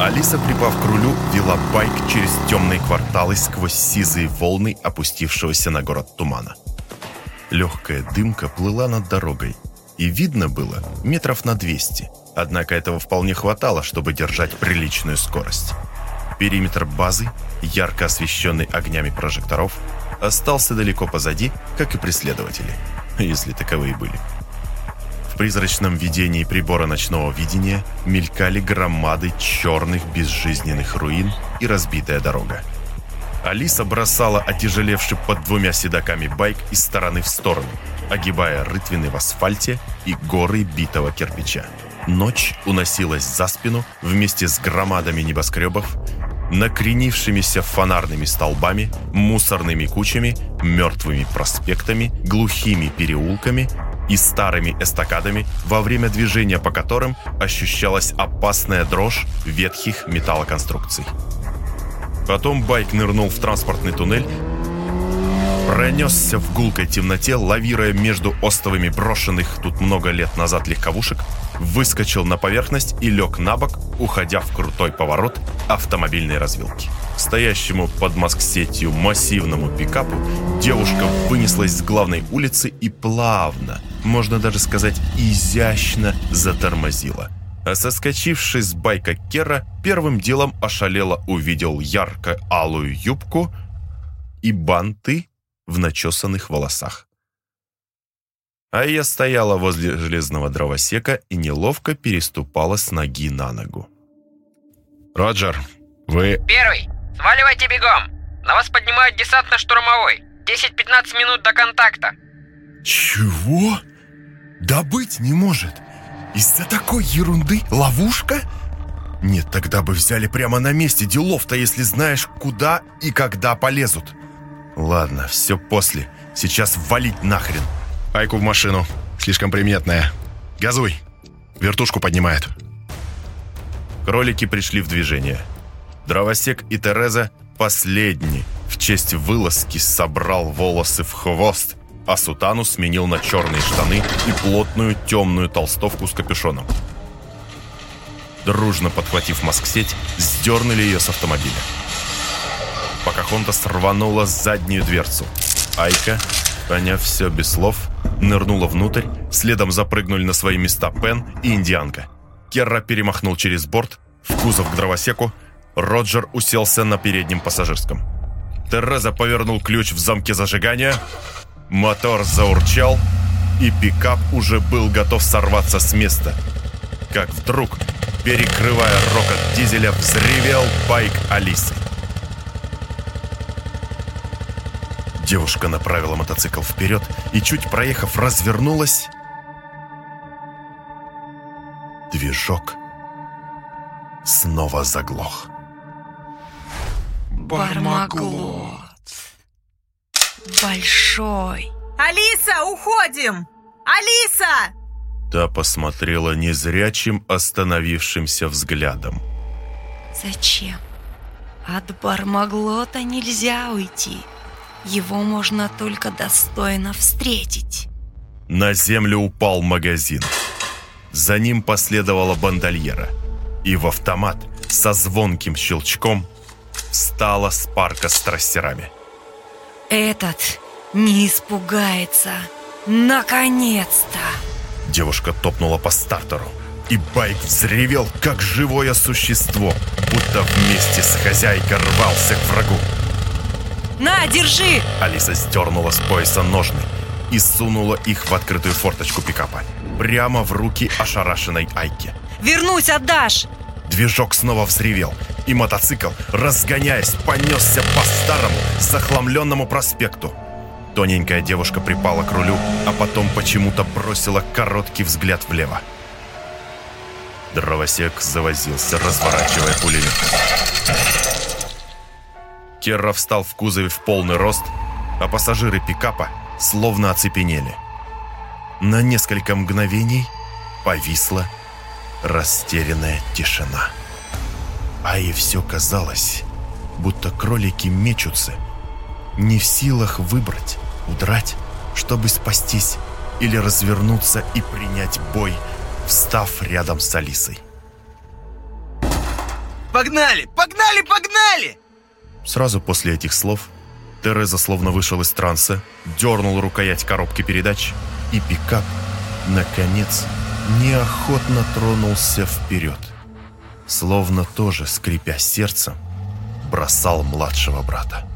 Алиса, припав к рулю, вела байк через темные кварталы сквозь сизые волны опустившегося на город тумана. Легкая дымка плыла над дорогой, и видно было метров на 200, однако этого вполне хватало, чтобы держать приличную скорость. Периметр базы, ярко освещенный огнями прожекторов, остался далеко позади, как и преследователи, если таковые были. Призрачном видении прибора ночного видения мелькали громады черных безжизненных руин и разбитая дорога. Алиса бросала отяжелевший под двумя седаками байк из стороны в сторону, огибая рытвины в асфальте и горы битого кирпича. Ночь уносилась за спину вместе с громадами небоскребов, накренившимися фонарными столбами, мусорными кучами, мертвыми проспектами, глухими переулками и старыми эстакадами, во время движения по которым ощущалась опасная дрожь ветхих металлоконструкций. Потом байк нырнул в транспортный туннель, пронесся в гулкой темноте, лавируя между остовами брошенных тут много лет назад легковушек, выскочил на поверхность и лег на бок, уходя в крутой поворот автомобильной развилки. Стоящему под маск-сетью массивному пикапу девушка вынеслась с главной улицы и плавно, можно даже сказать изящно, затормозила. А соскочивший с байка Кера, первым делом ошалело увидел ярко-алую юбку и банты в начесанных волосах. А я стояла возле железного дровосека и неловко переступала с ноги на ногу. «Роджер, вы...» «Первый, сваливайте бегом! На вас поднимают десантно-штурмовой. 10-15 минут до контакта!» «Чего? Да быть не может! Из-за такой ерунды ловушка?» «Нет, тогда бы взяли прямо на месте делов-то, если знаешь, куда и когда полезут». «Ладно, все после. Сейчас валить нахрен!» Айку в машину. Слишком приметная. Газуй. Вертушку поднимает. Кролики пришли в движение. Дровосек и Тереза последний в честь вылазки собрал волосы в хвост, а сутану сменил на черные штаны и плотную темную толстовку с капюшоном. Дружно подхватив маск-сеть, сдернули ее с автомобиля. Покахонтас рванула заднюю дверцу. Айка, поняв все без слов, нырнула внутрь, следом запрыгнули на свои места Пен и Индианка. Керра перемахнул через борт, в кузов к дровосеку, Роджер уселся на переднем пассажирском. Тереза повернул ключ в замке зажигания, мотор заурчал, и пикап уже был готов сорваться с места. Как вдруг, перекрывая рокот дизеля, взревел байк Алисы. Девушка направила мотоцикл вперед и, чуть проехав, развернулась. Движок снова заглох. Бармаглот. Большой. Алиса, уходим! Алиса! Та посмотрела незрячим остановившимся взглядом. Зачем? От Бармаглота нельзя уйти. Его можно только достойно встретить. На землю упал магазин. За ним последовала бандольера. И в автомат со звонким щелчком встала спарка с трассерами. Этот не испугается. Наконец-то! Девушка топнула по стартеру. И байк взревел, как живое существо, будто вместе с хозяйкой рвался к врагу. На, держи! Алиса сдернула с пояса ножны и сунула их в открытую форточку пикапа. Прямо в руки ошарашенной Айки. Вернусь, отдашь! Движок снова взревел, и мотоцикл, разгоняясь, понесся по старому, захламленному проспекту. Тоненькая девушка припала к рулю, а потом почему-то бросила короткий взгляд влево. Дровосек завозился, разворачивая пулемет. Керра встал в кузове в полный рост, а пассажиры пикапа словно оцепенели. На несколько мгновений повисла растерянная тишина. А ей все казалось, будто кролики мечутся, не в силах выбрать, удрать, чтобы спастись, или развернуться и принять бой, встав рядом с Алисой. Погнали! Погнали! Погнали! Сразу после этих слов Тереза словно вышел из транса, дернул рукоять коробки передач, и пикап, наконец, неохотно тронулся вперед. Словно тоже, скрипя сердцем, бросал младшего брата.